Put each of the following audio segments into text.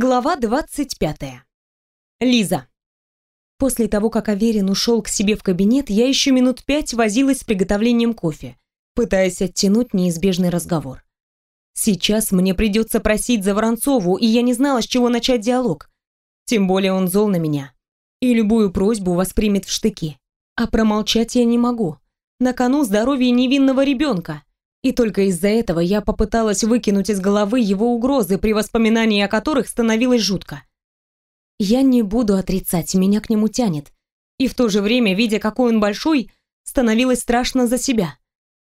Глава 25. Лиза. После того, как Аверин ушел к себе в кабинет, я еще минут пять возилась с приготовлением кофе, пытаясь оттянуть неизбежный разговор. Сейчас мне придется просить за Воронцову, и я не знала, с чего начать диалог. Тем более он зол на меня. И любую просьбу воспримет в штыки. А промолчать я не могу. На кону здоровье невинного ребенка. И только из-за этого я попыталась выкинуть из головы его угрозы, при воспоминании о которых становилось жутко. Я не буду отрицать, меня к нему тянет. И в то же время, видя, какой он большой, становилось страшно за себя.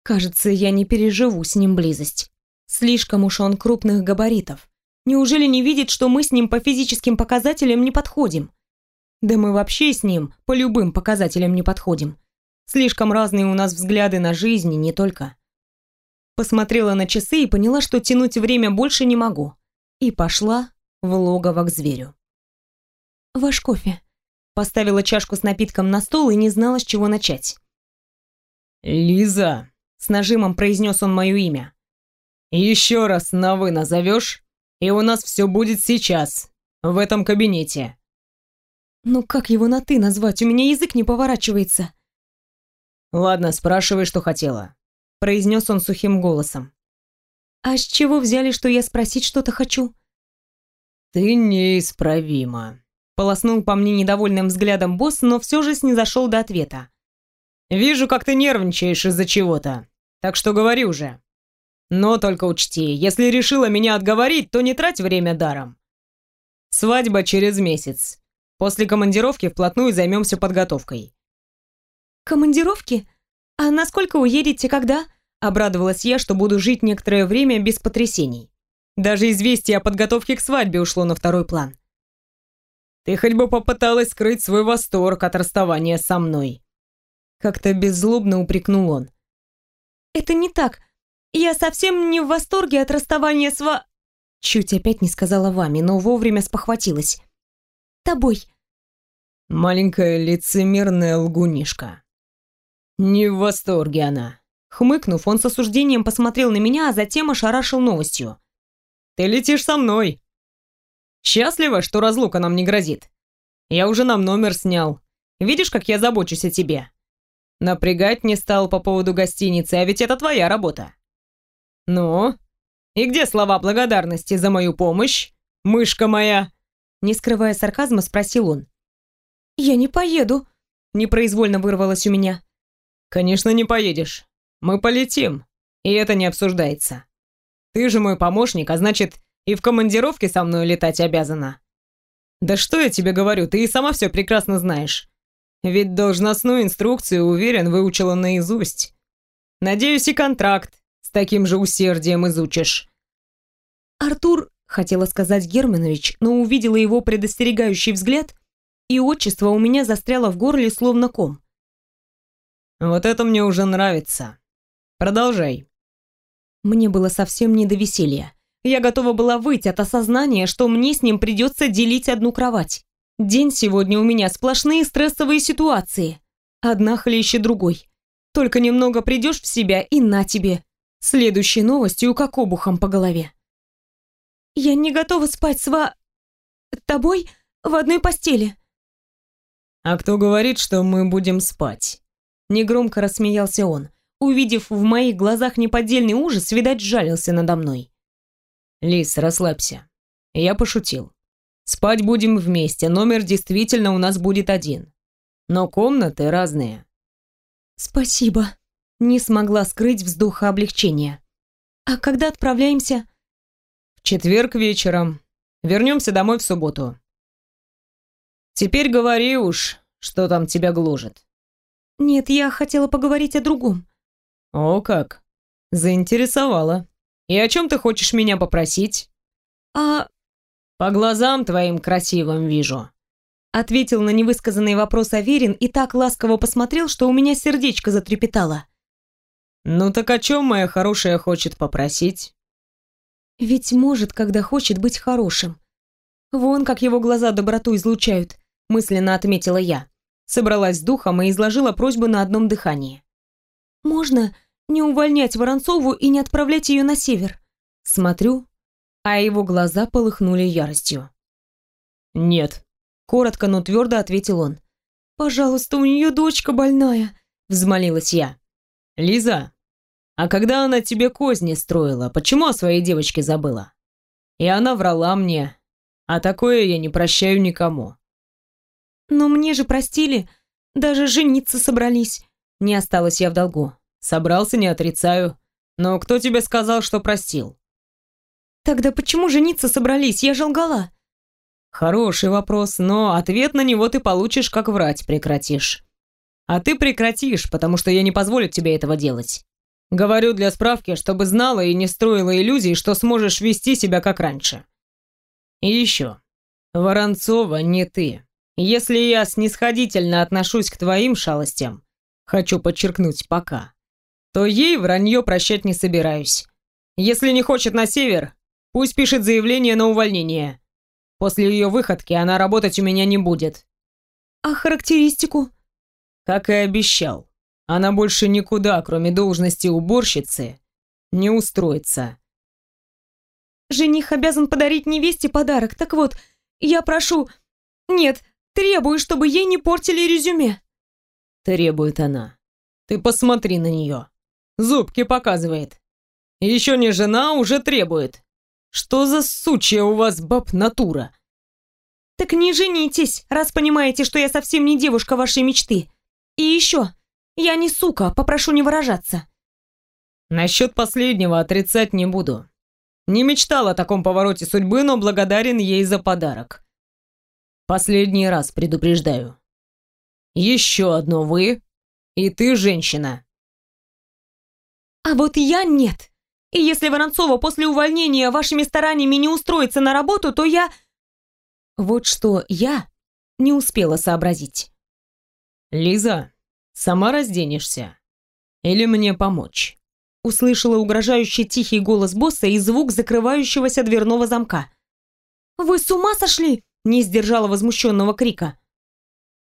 Кажется, я не переживу с ним близость. Слишком уж он крупных габаритов. Неужели не видит, что мы с ним по физическим показателям не подходим? Да мы вообще с ним по любым показателям не подходим. Слишком разные у нас взгляды на жизнь, не только. Посмотрела на часы и поняла, что тянуть время больше не могу. И пошла в логово к зверю. «Ваш кофе». Поставила чашку с напитком на стол и не знала, с чего начать. «Лиза», — с нажимом произнес он мое имя. «Еще раз на «вы» назовешь, и у нас все будет сейчас, в этом кабинете». «Ну как его на «ты» назвать? У меня язык не поворачивается». «Ладно, спрашивай, что хотела произнес он сухим голосом. А с чего взяли, что я спросить что-то хочу? Ты неисправима. Полоснул по мне недовольным взглядом босс, но все же снизошел до ответа. Вижу, как ты нервничаешь из-за чего-то. Так что говори уже. Но только учти, если решила меня отговорить, то не трать время даром. Свадьба через месяц. После командировки вплотную займемся подготовкой. Командировки? «А насколько уедете, когда?» Обрадовалась я, что буду жить некоторое время без потрясений. Даже известие о подготовке к свадьбе ушло на второй план. «Ты хоть бы попыталась скрыть свой восторг от расставания со мной!» Как-то беззлобно упрекнул он. «Это не так. Я совсем не в восторге от расставания с ва...» Чуть опять не сказала вами, но вовремя спохватилась. «Тобой». «Маленькая лицемерная лгунишка», не в восторге она. Хмыкнув, он с осуждением посмотрел на меня, а затем ошарашил новостью. Ты летишь со мной. Счастлива, что разлука нам не грозит. Я уже нам номер снял. Видишь, как я забочусь о тебе? Напрягать не стал по поводу гостиницы, а ведь это твоя работа. Ну? И где слова благодарности за мою помощь, мышка моя? Не скрывая сарказма, спросил он. Я не поеду. Непроизвольно вырвалось у меня. «Конечно, не поедешь. Мы полетим, и это не обсуждается. Ты же мой помощник, а значит, и в командировке со мной летать обязана. Да что я тебе говорю, ты и сама все прекрасно знаешь. Ведь должностную инструкцию, уверен, выучила наизусть. Надеюсь, и контракт с таким же усердием изучишь». «Артур», — хотела сказать Германович, но увидела его предостерегающий взгляд, и отчество у меня застряло в горле словно ком. Вот это мне уже нравится. Продолжай. Мне было совсем не до веселья. Я готова была выйти от осознания, что мне с ним придется делить одну кровать. День сегодня у меня сплошные стрессовые ситуации. Одна хлеще другой. Только немного придешь в себя и на тебе. Следующей новостью как обухом по голове. Я не готова спать с ва... тобой в одной постели. А кто говорит, что мы будем спать? Негромко рассмеялся он. Увидев в моих глазах неподдельный ужас, видать, жалился надо мной. «Лис, расслабься. Я пошутил. Спать будем вместе, номер действительно у нас будет один. Но комнаты разные». «Спасибо», — не смогла скрыть вздоха облегчения. «А когда отправляемся?» «В четверг вечером. Вернемся домой в субботу». «Теперь говори уж, что там тебя гложет». «Нет, я хотела поговорить о другом». «О как! Заинтересовала. И о чем ты хочешь меня попросить?» «А...» «По глазам твоим красивым вижу». Ответил на невысказанный вопрос Аверин и так ласково посмотрел, что у меня сердечко затрепетало. «Ну так о чем моя хорошая хочет попросить?» «Ведь может, когда хочет быть хорошим. Вон как его глаза доброту излучают», мысленно отметила я собралась с духом и изложила просьбу на одном дыхании. «Можно не увольнять Воронцову и не отправлять ее на север?» Смотрю, а его глаза полыхнули яростью. «Нет», — коротко, но твердо ответил он. «Пожалуйста, у нее дочка больная», — взмолилась я. «Лиза, а когда она тебе козни строила, почему о своей девочке забыла? И она врала мне, а такое я не прощаю никому». «Но мне же простили, даже жениться собрались», — не осталась я в долгу. «Собрался, не отрицаю. Но кто тебе сказал, что простил?» «Тогда почему жениться собрались? Я же лгала». Хороший вопрос, но ответ на него ты получишь, как врать прекратишь. А ты прекратишь, потому что я не позволю тебе этого делать. Говорю для справки, чтобы знала и не строила иллюзий, что сможешь вести себя как раньше. И еще. Воронцова не ты. Если я снисходительно отношусь к твоим шалостям, хочу подчеркнуть пока, то ей вранье прощать не собираюсь. Если не хочет на север, пусть пишет заявление на увольнение. После ее выходки она работать у меня не будет. А характеристику? Как и обещал. Она больше никуда, кроме должности уборщицы, не устроится. Жених обязан подарить невесте подарок. Так вот, я прошу... Нет, требую, чтобы ей не портили резюме. Требует она. Ты посмотри на нее. Зубки показывает. Еще не жена, уже требует. Что за сучья у вас баб натура? Так не женитесь, раз понимаете, что я совсем не девушка вашей мечты. И еще, я не сука, попрошу не выражаться. Насчет последнего отрицать не буду. Не мечтал о таком повороте судьбы, но благодарен ей за подарок. Последний раз предупреждаю. Еще одно вы, и ты женщина. А вот я нет. И если Воронцова после увольнения вашими стараниями не устроится на работу, то я... Вот что я не успела сообразить. «Лиза, сама разденешься? Или мне помочь?» Услышала угрожающий тихий голос босса и звук закрывающегося дверного замка. «Вы с ума сошли?» — не сдержала возмущенного крика.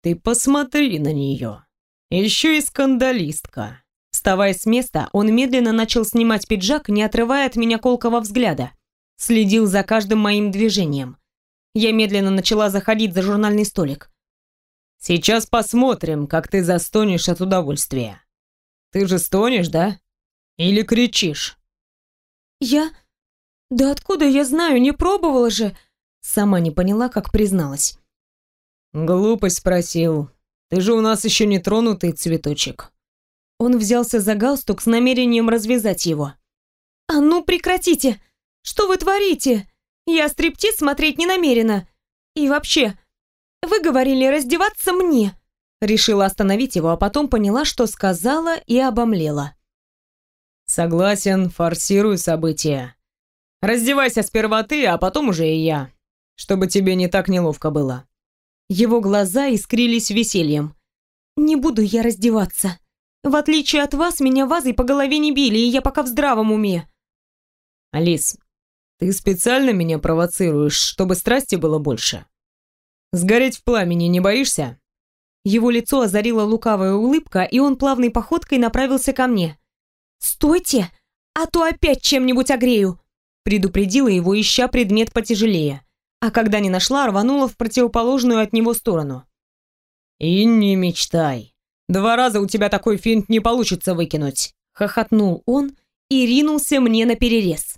«Ты посмотри на нее. Еще и скандалистка. Вставая с места, он медленно начал снимать пиджак, не отрывая от меня колкого взгляда. Следил за каждым моим движением. Я медленно начала заходить за журнальный столик. «Сейчас посмотрим, как ты застонешь от удовольствия. Ты же стонешь, да? Или кричишь?» «Я... Да откуда я знаю, не пробовала же...» Сама не поняла, как призналась. «Глупость спросил. Ты же у нас еще не тронутый цветочек». Он взялся за галстук с намерением развязать его. «А ну прекратите! Что вы творите? Я стриптиз смотреть не намерена. И вообще, вы говорили раздеваться мне!» Решила остановить его, а потом поняла, что сказала и обомлела. «Согласен, форсирую события. Раздевайся сперва ты, а потом уже и я, чтобы тебе не так неловко было». Его глаза искрились весельем. «Не буду я раздеваться. В отличие от вас, меня вазой по голове не били, и я пока в здравом уме. Алис, ты специально меня провоцируешь, чтобы страсти было больше? Сгореть в пламени не боишься? Его лицо озарила лукавая улыбка, и он плавной походкой направился ко мне. «Стойте, а то опять чем-нибудь огрею!» Предупредила его, ища предмет потяжелее. А когда не нашла, рванула в противоположную от него сторону. «И не мечтай. Два раза у тебя такой финт не получится выкинуть!» Хохотнул он и ринулся мне на перерез.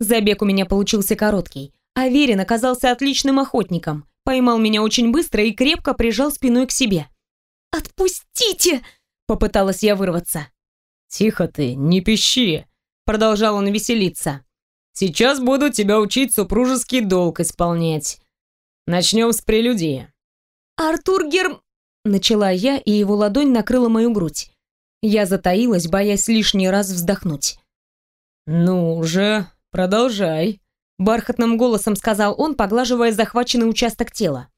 Забег у меня получился короткий, а Верин оказался отличным охотником, поймал меня очень быстро и крепко прижал спиной к себе. «Отпустите!» — попыталась я вырваться. «Тихо ты, не пищи!» — продолжал он веселиться. «Сейчас буду тебя учить супружеский долг исполнять. Начнем с прелюдии». «Артур Герм...» Начала я, и его ладонь накрыла мою грудь. Я затаилась, боясь лишний раз вздохнуть. «Ну же, продолжай», — бархатным голосом сказал он, поглаживая захваченный участок тела.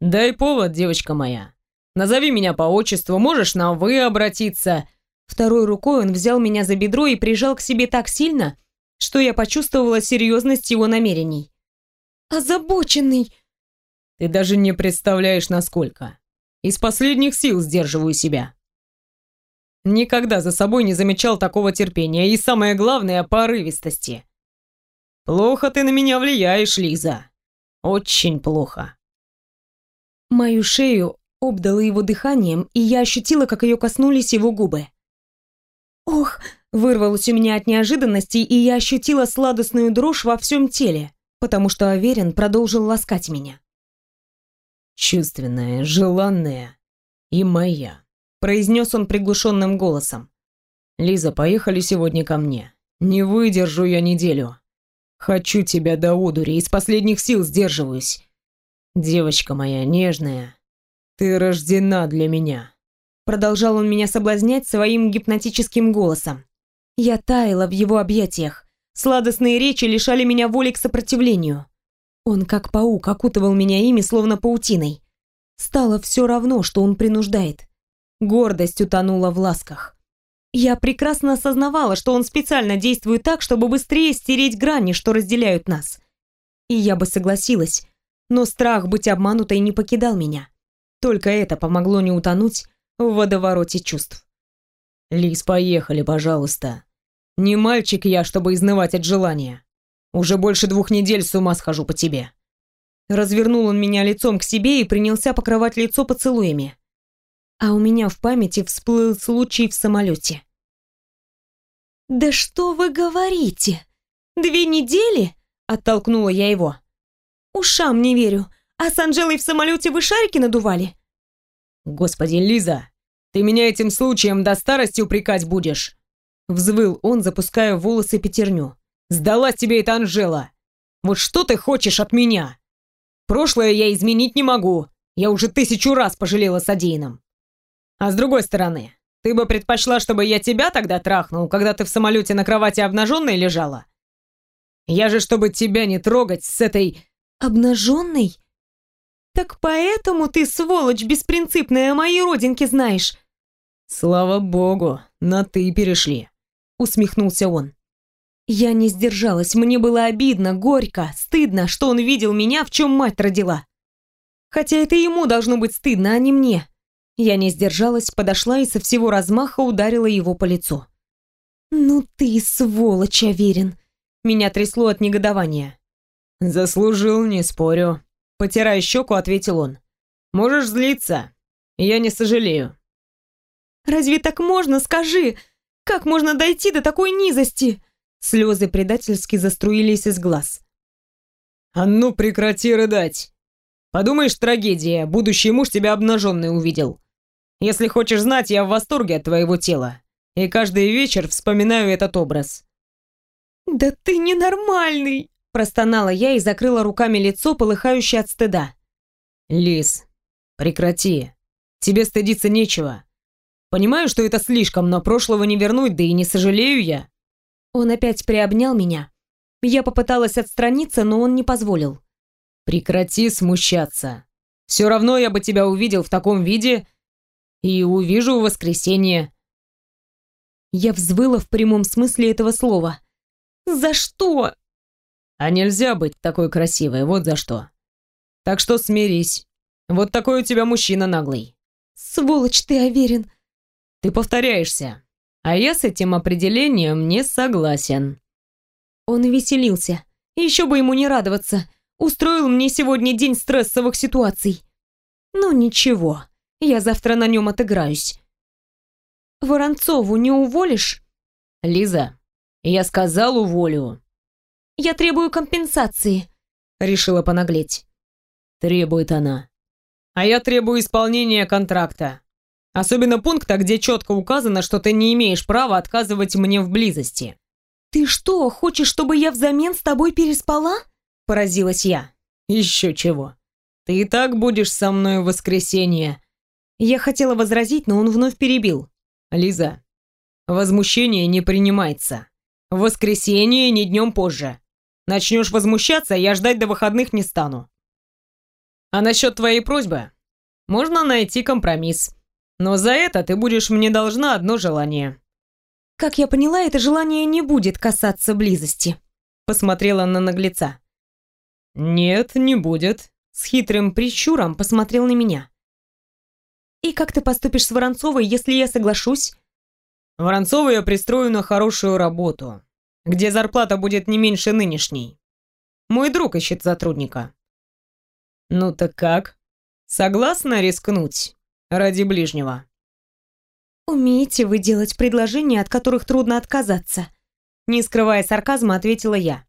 «Дай повод, девочка моя. Назови меня по отчеству, можешь на «вы» обратиться». Второй рукой он взял меня за бедро и прижал к себе так сильно, что я почувствовала серьезность его намерений. «Озабоченный!» «Ты даже не представляешь, насколько. Из последних сил сдерживаю себя. Никогда за собой не замечал такого терпения и, самое главное, порывистости. Плохо ты на меня влияешь, Лиза. Очень плохо. Мою шею обдало его дыханием, и я ощутила, как ее коснулись его губы. Ох, вырвалось у меня от неожиданности, и я ощутила сладостную дрожь во всем теле, потому что Аверин продолжил ласкать меня. «Чувственная, желанная и моя», — произнес он приглушенным голосом. «Лиза, поехали сегодня ко мне. Не выдержу я неделю. Хочу тебя до одури, из последних сил сдерживаюсь. Девочка моя нежная, ты рождена для меня. Продолжал он меня соблазнять своим гипнотическим голосом. Я таяла в его объятиях. Сладостные речи лишали меня воли к сопротивлению. Он, как паук, окутывал меня ими, словно паутиной. Стало все равно, что он принуждает. Гордость утонула в ласках. Я прекрасно осознавала, что он специально действует так, чтобы быстрее стереть грани, что разделяют нас. И я бы согласилась, но страх быть обманутой не покидал меня. Только это помогло не утонуть в водовороте чувств. «Лис, поехали, пожалуйста. Не мальчик я, чтобы изнывать от желания. Уже больше двух недель с ума схожу по тебе». Развернул он меня лицом к себе и принялся покрывать лицо поцелуями. А у меня в памяти всплыл случай в самолете. «Да что вы говорите? Две недели?» — оттолкнула я его. Ушам не верю. А с Анжелой в самолете вы шарики надували? Господи, Лиза, ты меня этим случаем до старости упрекать будешь? Взвыл он, запуская волосы пятерню. Сдалась тебе эта Анжела. Вот что ты хочешь от меня? Прошлое я изменить не могу. Я уже тысячу раз пожалела содеянным. А с другой стороны, ты бы предпочла, чтобы я тебя тогда трахнул, когда ты в самолете на кровати обнаженной лежала? Я же, чтобы тебя не трогать с этой Обнаженный? Так поэтому ты, сволочь беспринципная, о моей родинке знаешь. Слава богу, на «ты» перешли, усмехнулся он. Я не сдержалась, мне было обидно, горько, стыдно, что он видел меня, в чем мать родила. Хотя это ему должно быть стыдно, а не мне. Я не сдержалась, подошла и со всего размаха ударила его по лицу. «Ну ты, сволочь, Аверин!» Меня трясло от негодования. «Заслужил, не спорю», — потирая щеку, ответил он. «Можешь злиться. Я не сожалею». «Разве так можно, скажи? Как можно дойти до такой низости?» Слезы предательски заструились из глаз. «А ну прекрати рыдать! Подумаешь, трагедия, будущий муж тебя обнаженный увидел. Если хочешь знать, я в восторге от твоего тела, и каждый вечер вспоминаю этот образ». «Да ты ненормальный!» Простонала я и закрыла руками лицо, полыхающее от стыда. «Лис, прекрати. Тебе стыдиться нечего. Понимаю, что это слишком, но прошлого не вернуть, да и не сожалею я». Он опять приобнял меня. Я попыталась отстраниться, но он не позволил. «Прекрати смущаться. Все равно я бы тебя увидел в таком виде и увижу в воскресенье». Я взвыла в прямом смысле этого слова. «За что? А нельзя быть такой красивой, вот за что. Так что смирись. Вот такой у тебя мужчина наглый. Сволочь ты, Аверин. Ты повторяешься. А я с этим определением не согласен. Он веселился. Еще бы ему не радоваться. Устроил мне сегодня день стрессовых ситуаций. Ну ничего, я завтра на нем отыграюсь. Воронцову не уволишь? Лиза, я сказал уволю. Я требую компенсации», — решила понаглеть. Требует она. А я требую исполнения контракта. Особенно пункта, где четко указано, что ты не имеешь права отказывать мне в близости. «Ты что, хочешь, чтобы я взамен с тобой переспала?» — поразилась я. «Еще чего. Ты и так будешь со мной в воскресенье». Я хотела возразить, но он вновь перебил. «Лиза, возмущение не принимается. В воскресенье не днем позже. Начнешь возмущаться, я ждать до выходных не стану. А насчет твоей просьбы? Можно найти компромисс. Но за это ты будешь мне должна одно желание. Как я поняла, это желание не будет касаться близости. Посмотрела на наглеца. Нет, не будет. С хитрым прищуром посмотрел на меня. И как ты поступишь с Воронцовой, если я соглашусь? Воронцову я пристрою на хорошую работу. где зарплата будет не меньше нынешней. Мой друг ищет сотрудника. Ну так как? Согласна рискнуть ради ближнего? Умеете вы делать предложения, от которых трудно отказаться? Не скрывая сарказма, ответила я.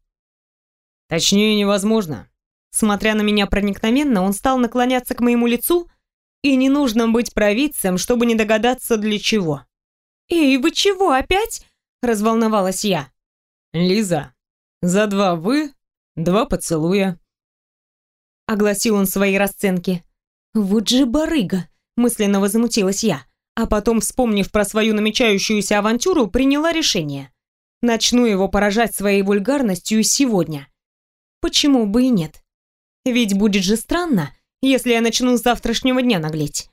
Точнее, невозможно. Смотря на меня проникновенно, он стал наклоняться к моему лицу, и не нужно быть провидцем, чтобы не догадаться для чего. «Эй, вы чего, опять?» – разволновалась я. «Лиза, за два «вы» два поцелуя», — огласил он свои расценки. «Вот же барыга!» — мысленно возмутилась я, а потом, вспомнив про свою намечающуюся авантюру, приняла решение. Начну его поражать своей вульгарностью сегодня. Почему бы и нет? Ведь будет же странно, если я начну с завтрашнего дня наглеть.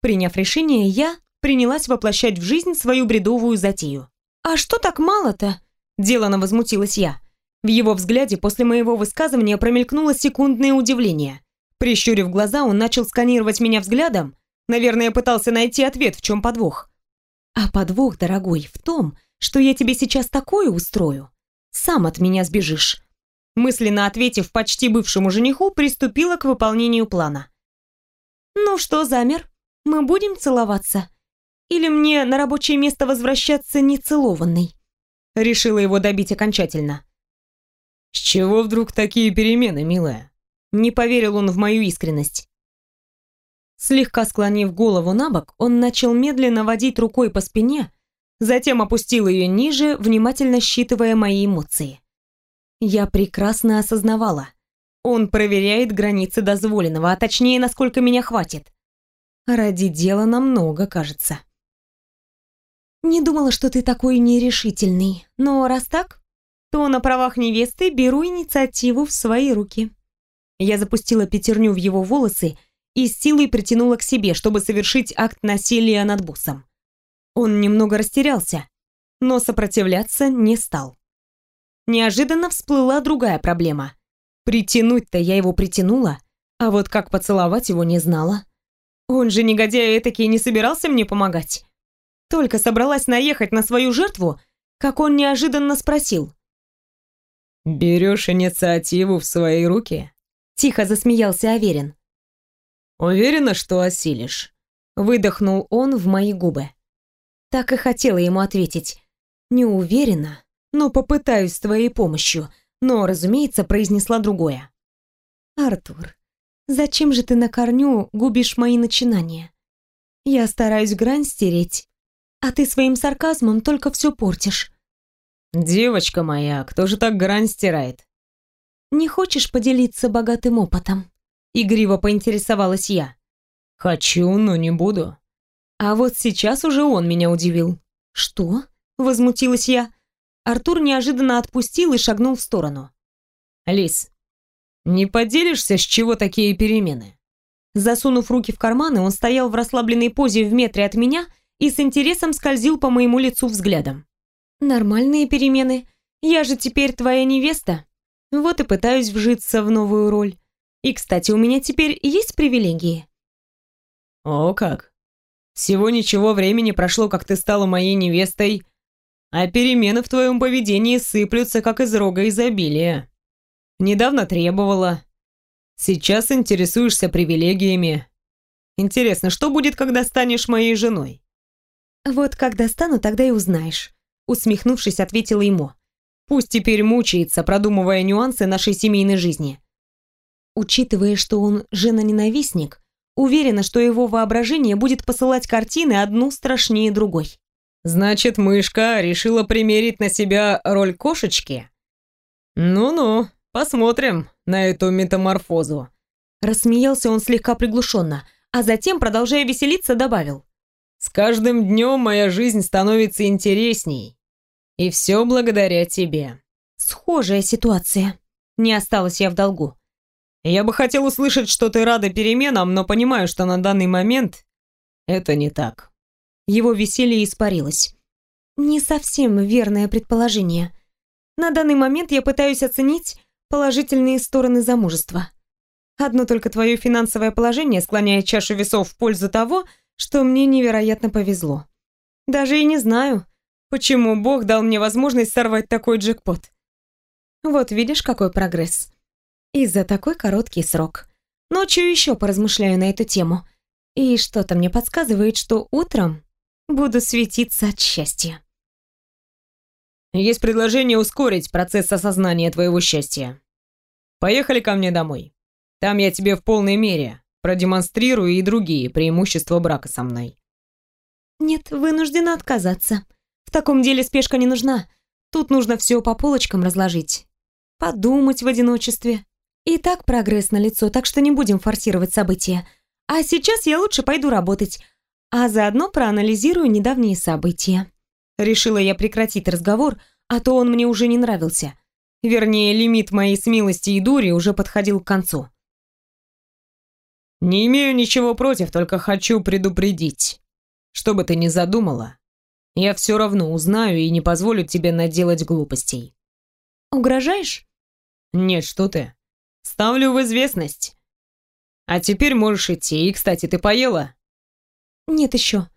Приняв решение, я принялась воплощать в жизнь свою бредовую затею. «А что так мало-то?» – делано возмутилась я. В его взгляде после моего высказывания промелькнуло секундное удивление. Прищурив глаза, он начал сканировать меня взглядом. Наверное, пытался найти ответ, в чем подвох. А подвох, дорогой, в том, что я тебе сейчас такое устрою. Сам от меня сбежишь. Мысленно ответив почти бывшему жениху, приступила к выполнению плана. «Ну что, замер? Мы будем целоваться? Или мне на рабочее место возвращаться нецелованный?» Решила его добить окончательно. «С чего вдруг такие перемены, милая?» Не поверил он в мою искренность. Слегка склонив голову на бок, он начал медленно водить рукой по спине, затем опустил ее ниже, внимательно считывая мои эмоции. Я прекрасно осознавала. Он проверяет границы дозволенного, а точнее, насколько меня хватит. Ради дела намного, кажется. Не думала, что ты такой нерешительный, но раз так, то на правах невесты беру инициативу в свои руки. Я запустила пятерню в его волосы и с силой притянула к себе, чтобы совершить акт насилия над боссом. Он немного растерялся, но сопротивляться не стал. Неожиданно всплыла другая проблема. Притянуть-то я его притянула, а вот как поцеловать его не знала. Он же, негодяй этакий, не собирался мне помогать. Только собралась наехать на свою жертву, как он неожиданно спросил. «Берешь инициативу в свои руки?» Тихо засмеялся Аверин. «Уверена, что осилишь?» Выдохнул он в мои губы. Так и хотела ему ответить. Не уверена, но попытаюсь с твоей помощью. Но, разумеется, произнесла другое. «Артур, зачем же ты на корню губишь мои начинания? Я стараюсь грань стереть, а ты своим сарказмом только все портишь. «Девочка моя, кто же так грань стирает?» «Не хочешь поделиться богатым опытом?» Игриво поинтересовалась я. «Хочу, но не буду». А вот сейчас уже он меня удивил. «Что?» — возмутилась я. Артур неожиданно отпустил и шагнул в сторону. «Лис, не поделишься, с чего такие перемены?» Засунув руки в карманы, он стоял в расслабленной позе в метре от меня и с интересом скользил по моему лицу взглядом. Нормальные перемены. Я же теперь твоя невеста. Вот и пытаюсь вжиться в новую роль. И, кстати, у меня теперь есть привилегии. О, как. Всего ничего времени прошло, как ты стала моей невестой, а перемены в твоем поведении сыплются, как из рога изобилия. Недавно требовала. Сейчас интересуешься привилегиями. Интересно, что будет, когда станешь моей женой? Вот когда стану, тогда и узнаешь усмехнувшись, ответила ему. Пусть теперь мучается, продумывая нюансы нашей семейной жизни. Учитывая, что он жена-ненавистник, уверена, что его воображение будет посылать картины одну страшнее другой. Значит, мышка решила примерить на себя роль кошечки? Ну-ну, посмотрим на эту метаморфозу. Рассмеялся он слегка приглушенно, а затем, продолжая веселиться, добавил. С каждым днем моя жизнь становится интересней. И все благодаря тебе. Схожая ситуация. Не осталась я в долгу. Я бы хотел услышать, что ты рада переменам, но понимаю, что на данный момент это не так. Его веселье испарилось. Не совсем верное предположение. На данный момент я пытаюсь оценить положительные стороны замужества. Одно только твое финансовое положение склоняет чашу весов в пользу того, что мне невероятно повезло. Даже и не знаю, Почему Бог дал мне возможность сорвать такой джекпот? Вот видишь, какой прогресс. И за такой короткий срок. Ночью еще поразмышляю на эту тему. И что-то мне подсказывает, что утром буду светиться от счастья. Есть предложение ускорить процесс осознания твоего счастья. Поехали ко мне домой. Там я тебе в полной мере продемонстрирую и другие преимущества брака со мной. Нет, вынуждена отказаться. В таком деле спешка не нужна. Тут нужно все по полочкам разложить. Подумать в одиночестве. И так прогресс на лицо, так что не будем форсировать события. А сейчас я лучше пойду работать, а заодно проанализирую недавние события. Решила я прекратить разговор, а то он мне уже не нравился. Вернее, лимит моей смелости и дури уже подходил к концу. «Не имею ничего против, только хочу предупредить. Что бы ты ни задумала, я все равно узнаю и не позволю тебе наделать глупостей». «Угрожаешь?» «Нет, что ты. Ставлю в известность. А теперь можешь идти. И, кстати, ты поела?» «Нет еще.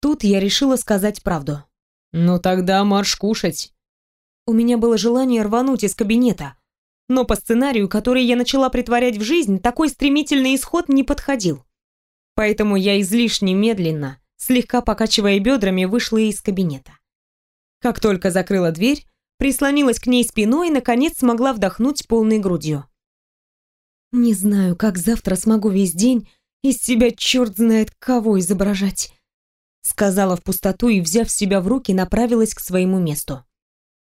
Тут я решила сказать правду». «Ну тогда марш кушать». У меня было желание рвануть из кабинета. Но по сценарию, который я начала притворять в жизнь, такой стремительный исход не подходил. Поэтому я излишне медленно, слегка покачивая бедрами, вышла из кабинета. Как только закрыла дверь, прислонилась к ней спиной и, наконец, смогла вдохнуть полной грудью. Не знаю, как завтра смогу весь день из себя черт знает кого изображать. Сказала в пустоту и, взяв себя в руки, направилась к своему месту.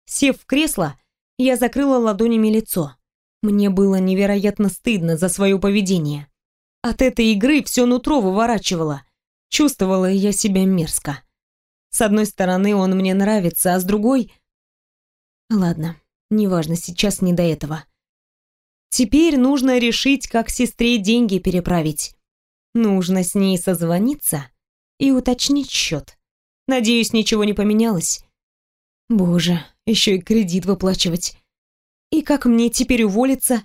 Сев в кресло, я закрыла ладонями лицо. Мне было невероятно стыдно за свое поведение. От этой игры все нутро выворачивало. Чувствовала я себя мерзко. С одной стороны, он мне нравится, а с другой... Ладно, неважно, сейчас не до этого. Теперь нужно решить, как сестре деньги переправить. Нужно с ней созвониться и уточнить счет. Надеюсь, ничего не поменялось. Боже, еще и кредит выплачивать. И как мне теперь уволиться?